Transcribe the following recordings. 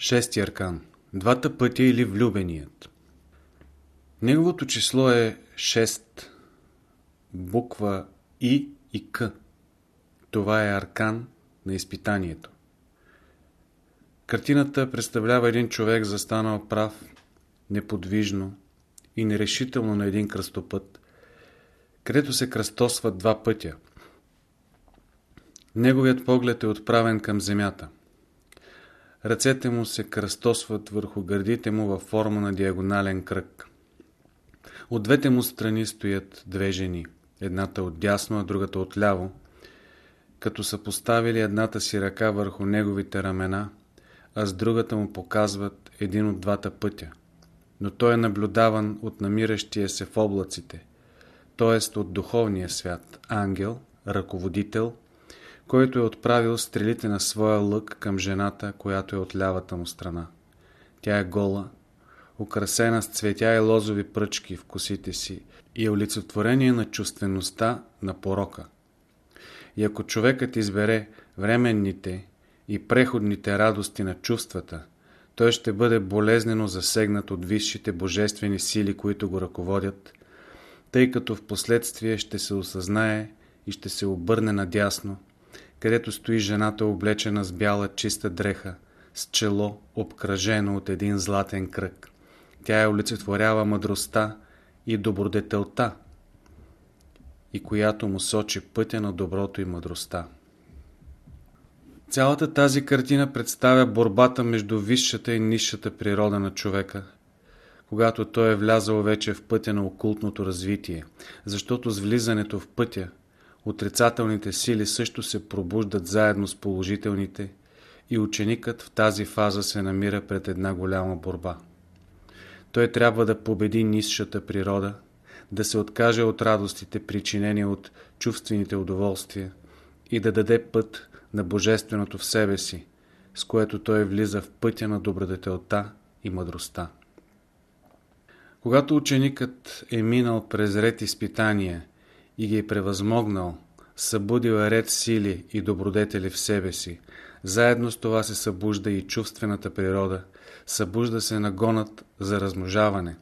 Шести аркан. Двата пътя или влюбеният. Неговото число е 6, буква И и К. Това е аркан на изпитанието. Картината представлява един човек застанал прав, неподвижно и нерешително на един кръстопът, където се кръстосват два пътя. Неговият поглед е отправен към земята. Ръцете му се кръстосват върху гърдите му във форма на диагонален кръг. От двете му страни стоят две жени, едната от дясно, а другата от ляво, като са поставили едната си ръка върху неговите рамена, а с другата му показват един от двата пътя. Но той е наблюдаван от намиращия се в облаците, т.е. от духовния свят, ангел, ръководител – който е отправил стрелите на своя лък към жената, която е от лявата му страна. Тя е гола, украсена с цветя и лозови пръчки в косите си и е олицетворение на чувствеността на порока. И ако човекът избере временните и преходните радости на чувствата, той ще бъде болезнено засегнат от висшите божествени сили, които го ръководят, тъй като в последствие ще се осъзнае и ще се обърне надясно, където стои жената облечена с бяла чиста дреха, с чело обкръжено от един златен кръг. Тя е олицетворява мъдростта и добродетелта, и която му сочи пътя на доброто и мъдростта. Цялата тази картина представя борбата между висшата и нисшата природа на човека, когато той е влязал вече в пътя на окултното развитие, защото с влизането в пътя Отрицателните сили също се пробуждат заедно с положителните и ученикът в тази фаза се намира пред една голяма борба. Той трябва да победи нисшата природа, да се откаже от радостите, причинени от чувствените удоволствия и да даде път на Божественото в себе си, с което той влиза в пътя на добродетелта и мъдростта. Когато ученикът е минал през ред изпитания – и ги е превъзмогнал, събудил е ред сили и добродетели в себе си. Заедно с това се събужда и чувствената природа, събужда се нагонът за размножаване,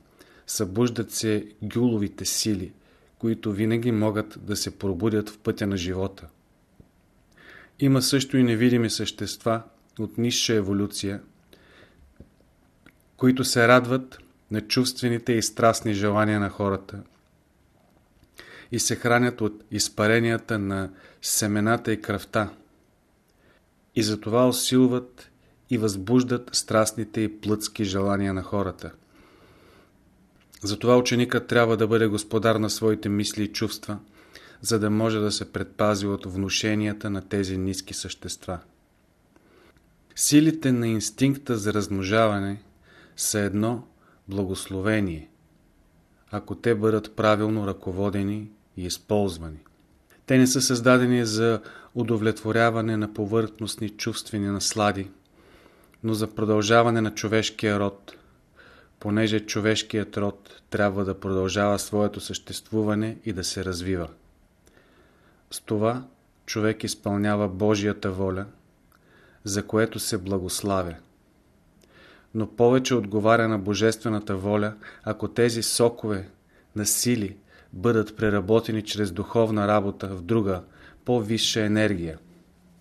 събуждат се гюловите сили, които винаги могат да се пробудят в пътя на живота. Има също и невидими същества от нисша еволюция, които се радват на чувствените и страстни желания на хората – и се хранят от изпаренията на семената и кръвта. И затова усилват и възбуждат страстните и плътски желания на хората. Затова ученикът трябва да бъде господар на своите мисли и чувства, за да може да се предпази от внушенията на тези ниски същества. Силите на инстинкта за размножаване са едно благословение, ако те бъдат правилно ръководени и използвани. Те не са създадени за удовлетворяване на повърхностни чувствени наслади, но за продължаване на човешкия род, понеже човешкият род трябва да продължава своето съществуване и да се развива. С това човек изпълнява Божията воля, за което се благославя. Но повече отговаря на Божествената воля, ако тези сокове на сили бъдат преработени чрез духовна работа в друга, по-висша енергия,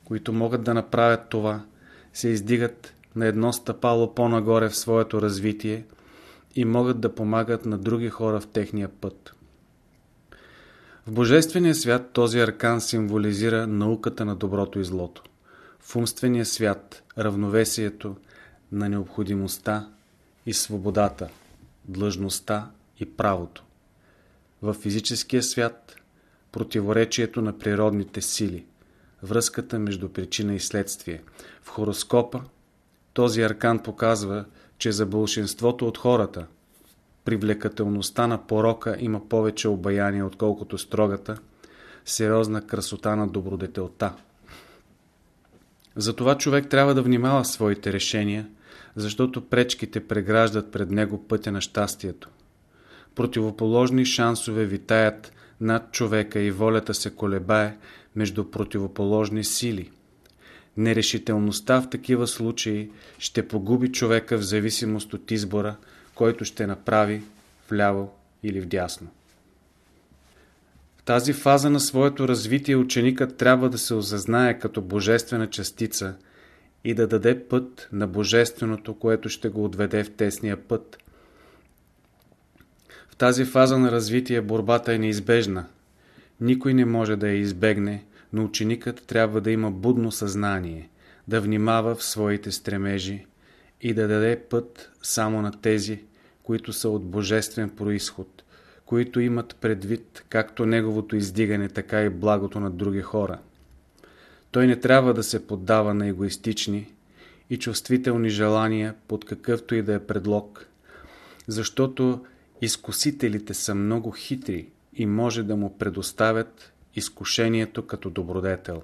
които могат да направят това, се издигат на едно стъпало по-нагоре в своето развитие и могат да помагат на други хора в техния път. В Божествения свят този аркан символизира науката на доброто и злото. В умствения свят равновесието на необходимостта и свободата, длъжността и правото в физическия свят противоречието на природните сили, връзката между причина и следствие. В хороскопа този аркан показва, че за бълшинството от хората привлекателността на порока има повече обаяние, отколкото строгата, сериозна красота на добродетелта. Затова човек трябва да внимава своите решения, защото пречките преграждат пред него пътя на щастието противоположни шансове витаят над човека и волята се колебае между противоположни сили. Нерешителността в такива случаи ще погуби човека в зависимост от избора, който ще направи вляво или вдясно. В тази фаза на своето развитие ученикът трябва да се осъзнае като божествена частица и да даде път на божественото, което ще го отведе в тесния път. В тази фаза на развитие борбата е неизбежна. Никой не може да я избегне, но ученикът трябва да има будно съзнание, да внимава в своите стремежи и да даде път само на тези, които са от божествен происход, които имат предвид както неговото издигане, така и благото на други хора. Той не трябва да се поддава на егоистични и чувствителни желания под какъвто и да е предлог, защото изкусителите са много хитри и може да му предоставят изкушението като добродетел.